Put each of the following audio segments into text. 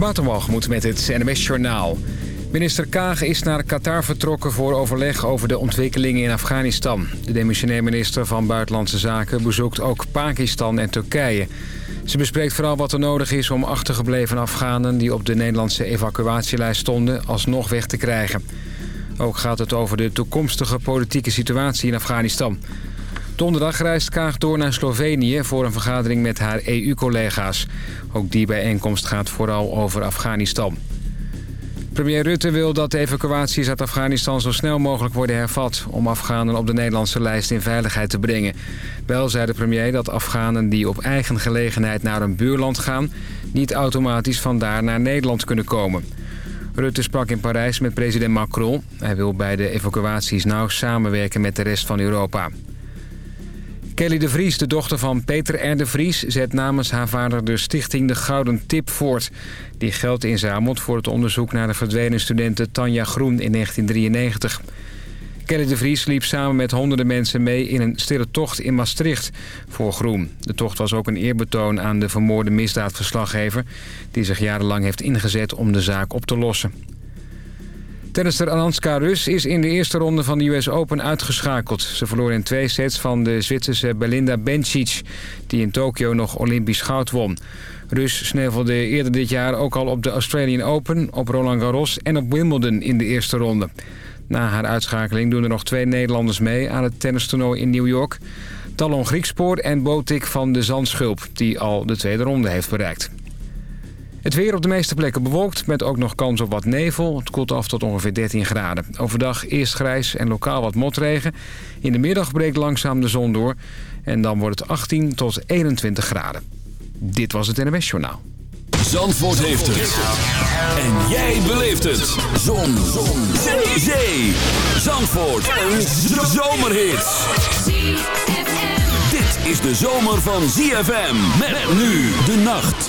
Waterwalgemoed met het NMS Journaal. Minister Kaag is naar Qatar vertrokken voor overleg over de ontwikkelingen in Afghanistan. De demissionair minister van Buitenlandse Zaken bezoekt ook Pakistan en Turkije. Ze bespreekt vooral wat er nodig is om achtergebleven Afghanen... die op de Nederlandse evacuatielijst stonden, alsnog weg te krijgen. Ook gaat het over de toekomstige politieke situatie in Afghanistan. Donderdag reist Kaag door naar Slovenië voor een vergadering met haar EU-collega's. Ook die bijeenkomst gaat vooral over Afghanistan. Premier Rutte wil dat de evacuaties uit Afghanistan zo snel mogelijk worden hervat... om Afghanen op de Nederlandse lijst in veiligheid te brengen. Wel zei de premier dat Afghanen die op eigen gelegenheid naar een buurland gaan... niet automatisch vandaar naar Nederland kunnen komen. Rutte sprak in Parijs met president Macron. Hij wil bij de evacuaties nauw samenwerken met de rest van Europa. Kelly de Vries, de dochter van Peter R. de Vries... zet namens haar vader de stichting De Gouden Tip voort... die geld inzamelt voor het onderzoek naar de verdwenen studenten Tanja Groen in 1993. Kelly de Vries liep samen met honderden mensen mee in een stille tocht in Maastricht voor Groen. De tocht was ook een eerbetoon aan de vermoorde misdaadverslaggever... die zich jarenlang heeft ingezet om de zaak op te lossen. Tennister Ananska Rus is in de eerste ronde van de US Open uitgeschakeld. Ze verloor in twee sets van de Zwitserse Belinda Bencic... die in Tokio nog Olympisch goud won. Rus snevelde eerder dit jaar ook al op de Australian Open... op Roland Garros en op Wimbledon in de eerste ronde. Na haar uitschakeling doen er nog twee Nederlanders mee aan het tennistoernooi in New York. Talon Griekspoor en Botik van de Zandschulp... die al de tweede ronde heeft bereikt. Het weer op de meeste plekken bewolkt, met ook nog kans op wat nevel. Het koelt af tot ongeveer 13 graden. Overdag eerst grijs en lokaal wat motregen. In de middag breekt langzaam de zon door. En dan wordt het 18 tot 21 graden. Dit was het NMS Journaal. Zandvoort heeft het. En jij beleeft het. Zon. zon. Zee. Zee. Zandvoort. Een zomerhit. Dit is de zomer van ZFM. Met nu de nacht.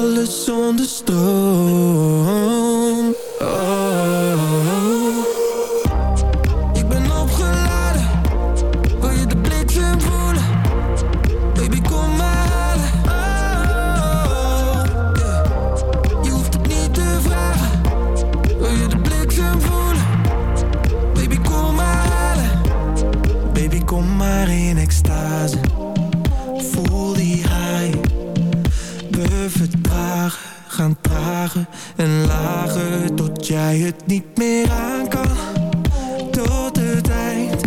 Alles zonder stroom. Oh. Ah. Niet meer aan kan. Tot het eind.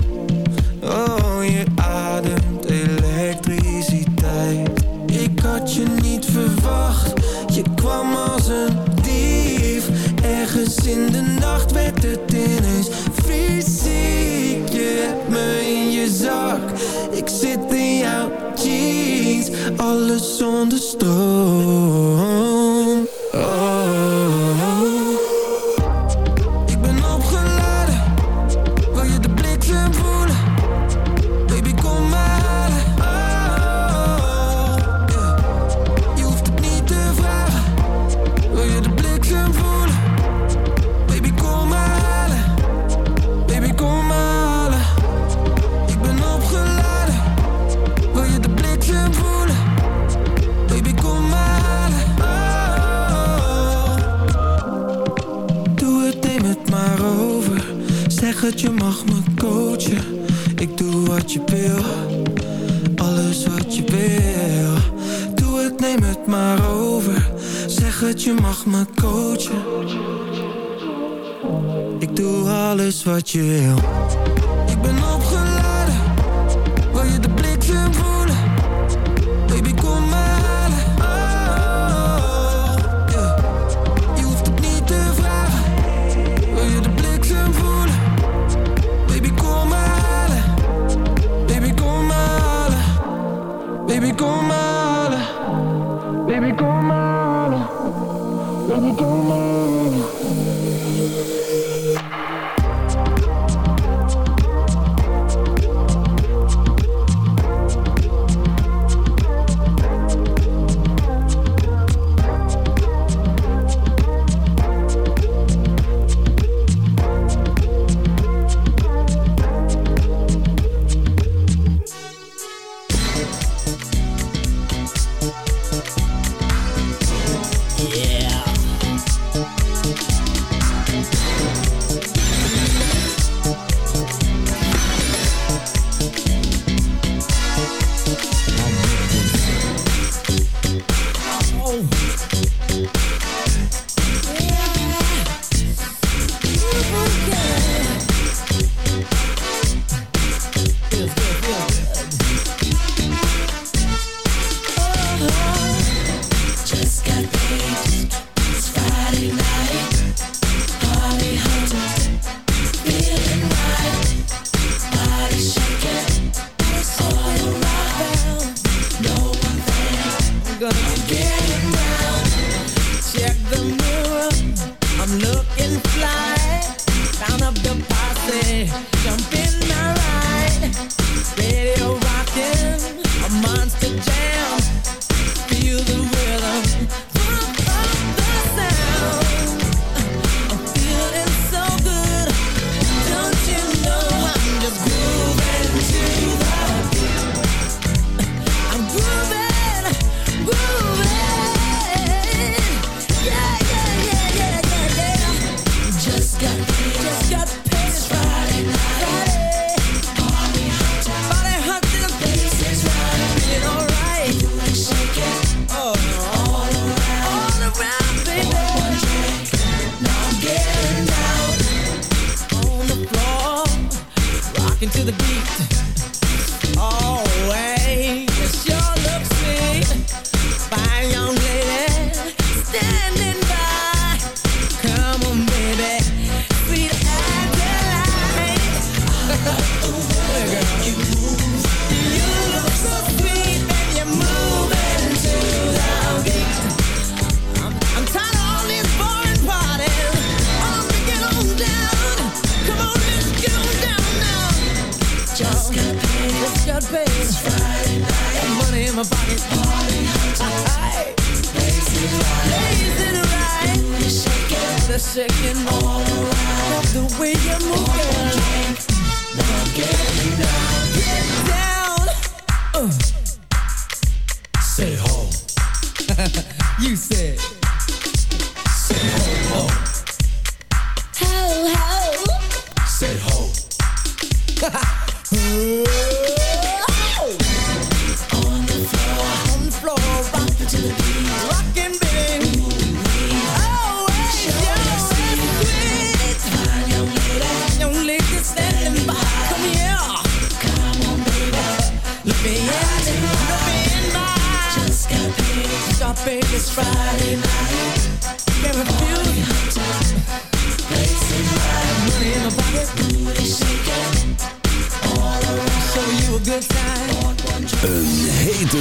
Oh, je ademt elektriciteit. Ik had je niet verwacht. Je kwam als een dief. Ergens in de nacht werd het ineens fysiek. Je hebt me in je zak. Ik zit in jouw jeans. Alles zonder stroom. Doe alles wat je wil. Ik ben opgeladen, wil je de bliksem voelen? Baby, kom maar halen. Oh. Je hoeft het niet te vragen. Wil je de bliksem voelen? Baby, kom maar halen. Baby, kom maar halen. Baby, kom maar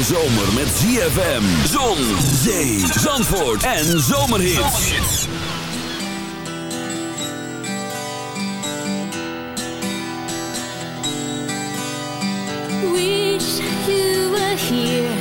zomer met ZFM. Zon, zee, zandvoort en zomerhits. Wish you were here.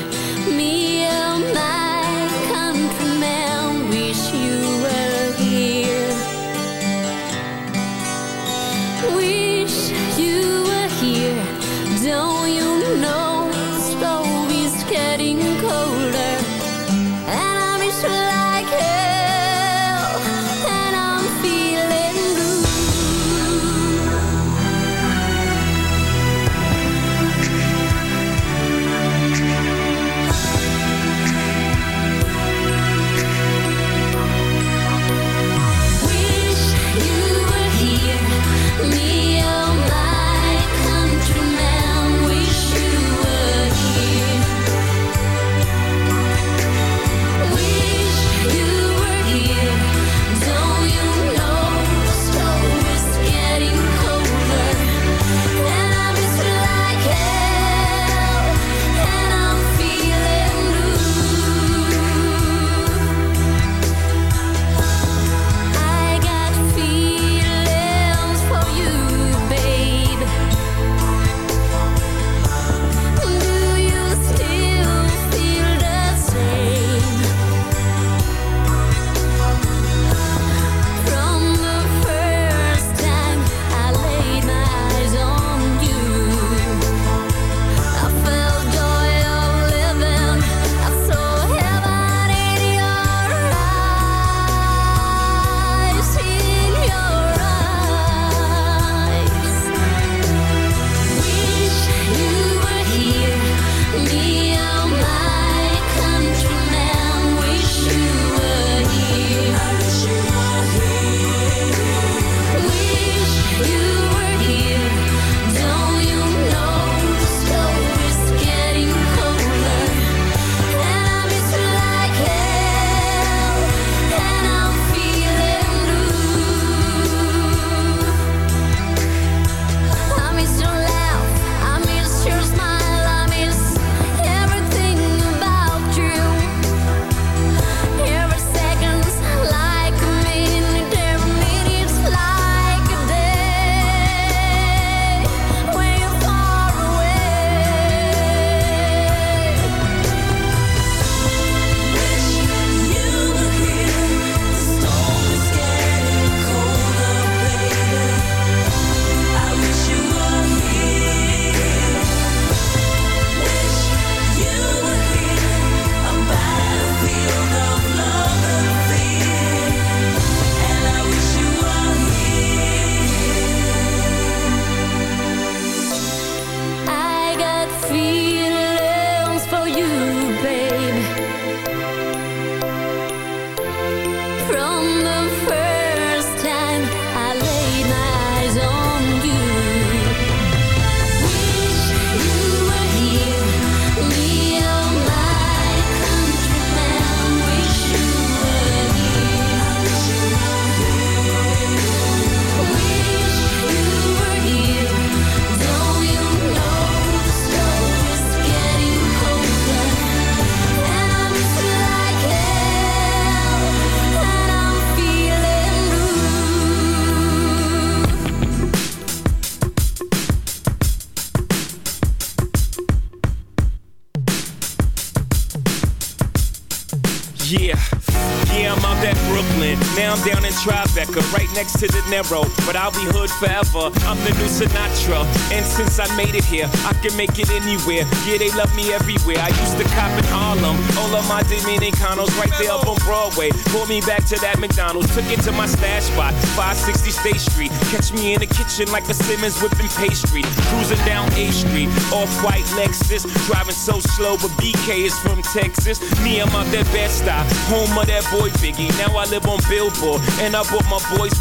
Next to the narrow. But I'll be hood forever. I'm the new Sinatra. And since I made it here, I can make it anywhere. Yeah, they love me everywhere. I used to cop in Harlem. All of my Dominicanos right there up on Broadway. Pulled me back to that McDonald's. Took it to my stash spot, 560 State Street. Catch me in the kitchen like a Simmons whipping pastry. Cruising down A Street. Off-white Lexus. Driving so slow, but BK is from Texas. Me, I'm out that Bed-Stuy. Home of that boy Biggie. Now I live on Billboard. And I bought my boys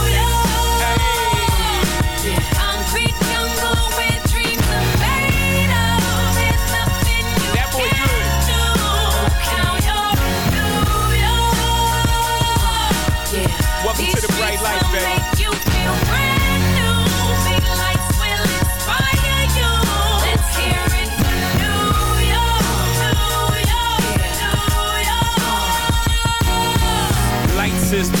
this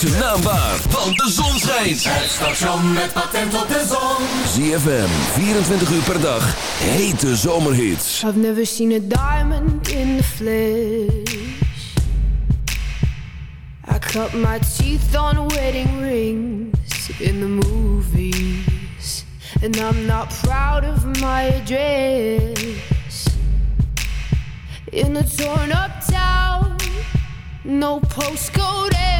Zijn naam waar, want de zon schijnt. Het station met patent op de zon. ZFM, 24 uur per dag. Hete zomerhits. I've never seen a diamond in the flesh. I cut my teeth on wedding rings in the movies. And I'm not proud of my address. In a torn up town, no postcode.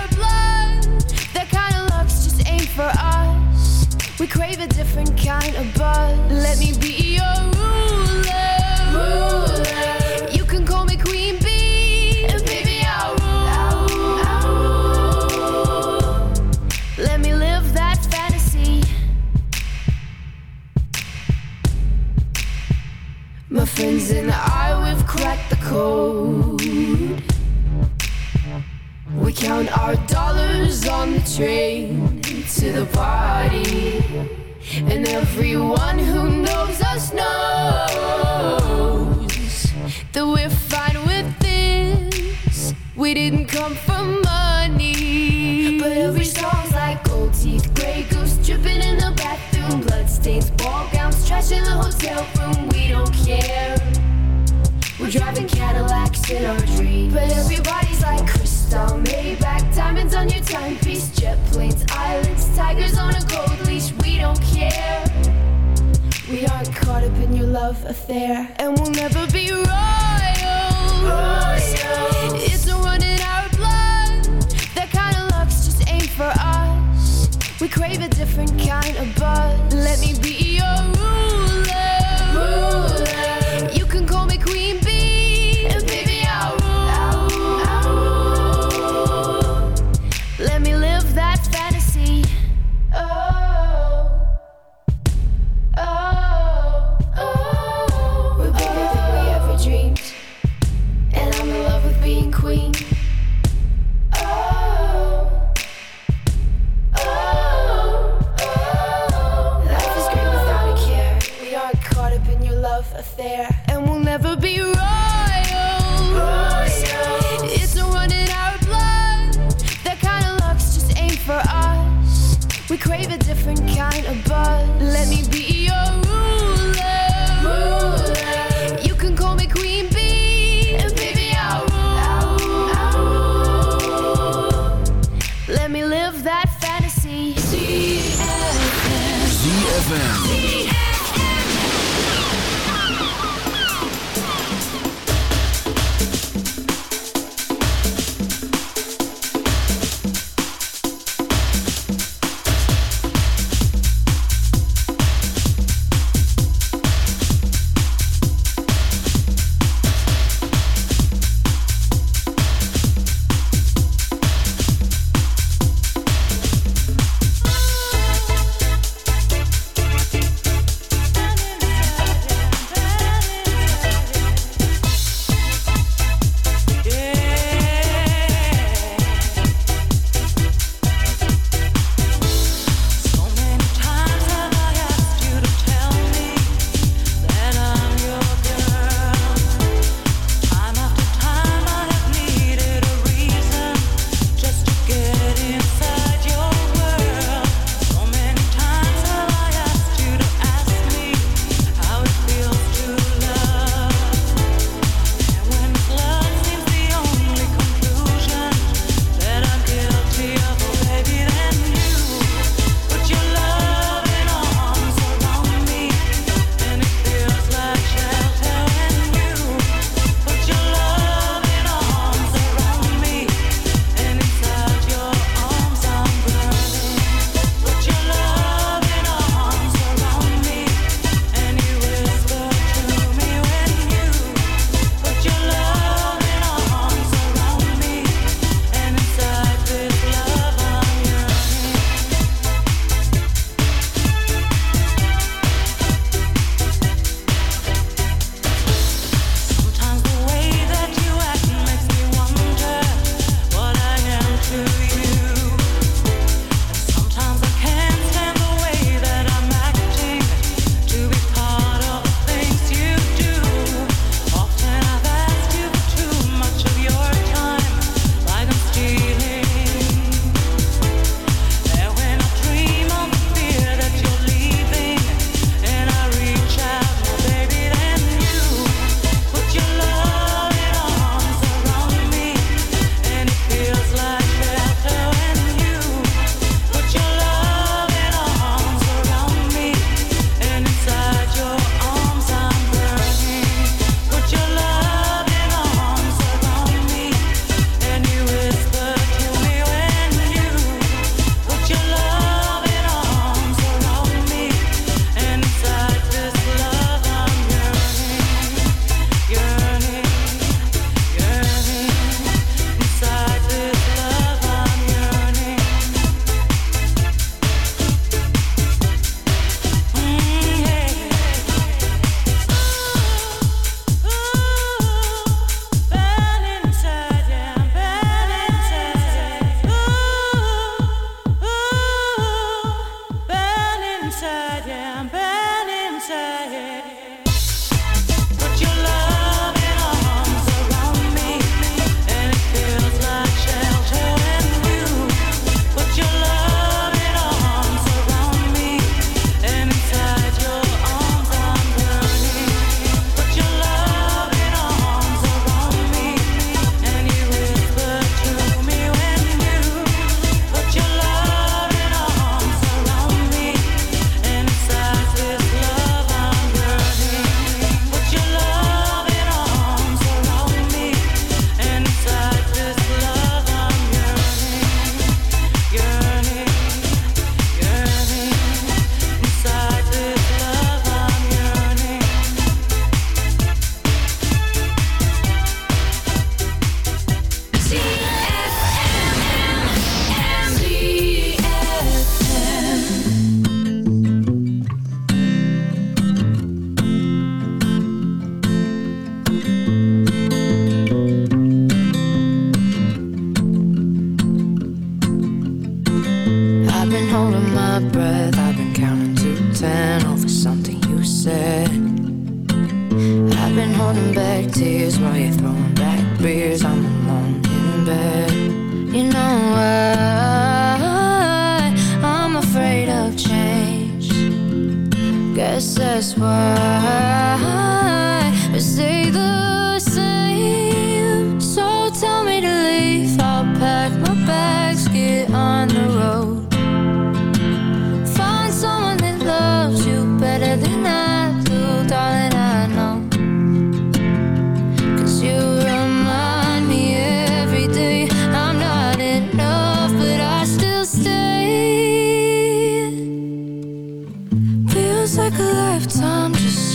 We crave a different kind of buzz.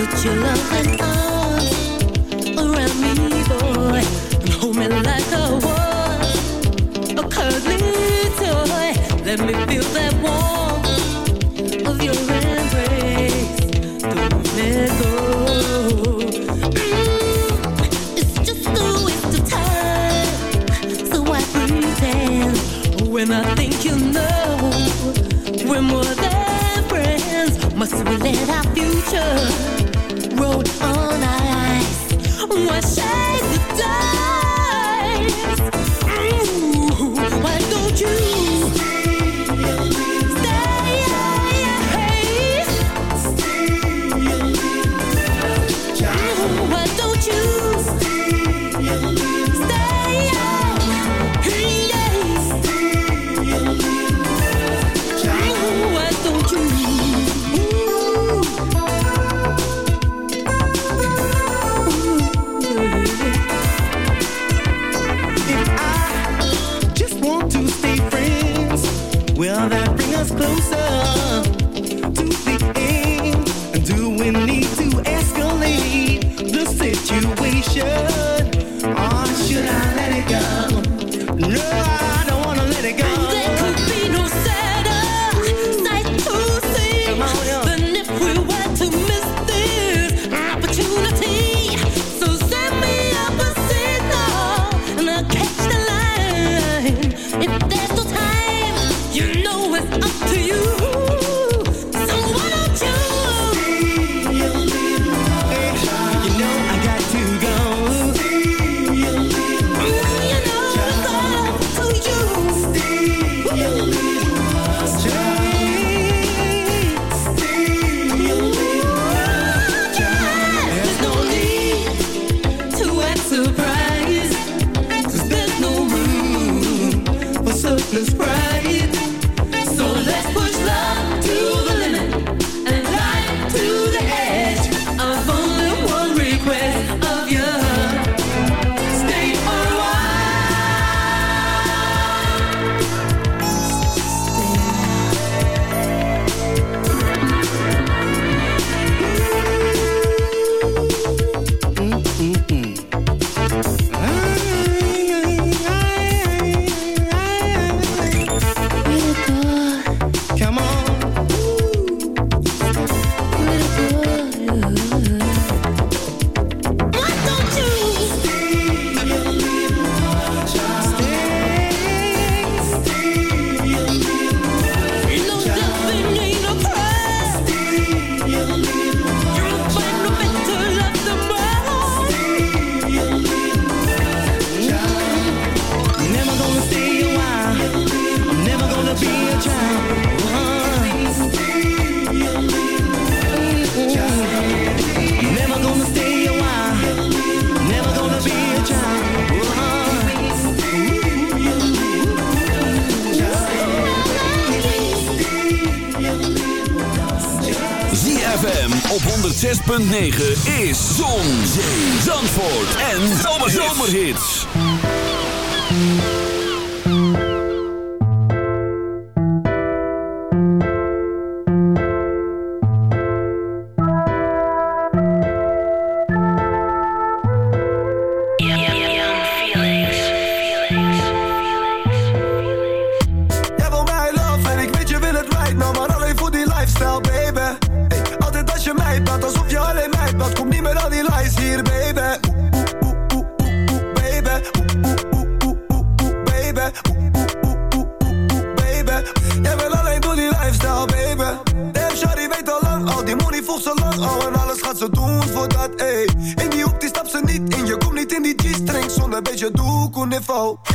Put your arms around me, boy, and hold me like a a cuddly toy. Let me feel that warmth. foe.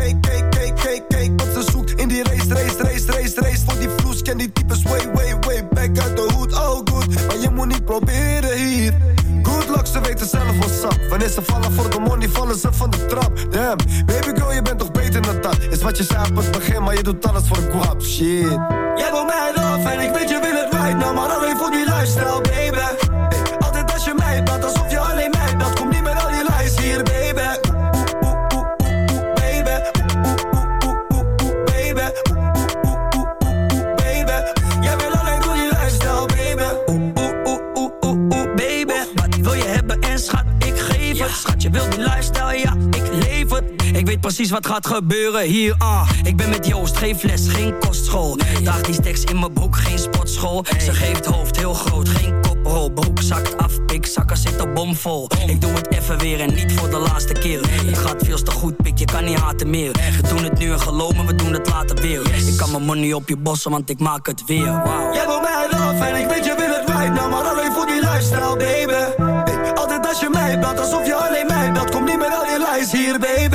Wat gebeuren hier, ah. Ik ben met Joost, geen fles, geen kostschool. Nee. Daag die steks in mijn broek, geen sportschool. Ze geeft hoofd heel groot, geen koprol. Broek zakt af, pikzakken zitten bomvol. Bom. Ik doe het even weer en niet voor de laatste keer. Je Het gaat veel te goed, pik, je kan niet haten meer. We doen het nu en geloven, we doen het later weer. Ik kan mijn money op je bossen, want ik maak het weer, wow. Jij wil mij af en ik weet je wil het right nou Maar alleen voor die lifestyle, baby. Altijd als je mij belt, alsof je alleen mij belt Kom niet met al je lijst. Hier, baby.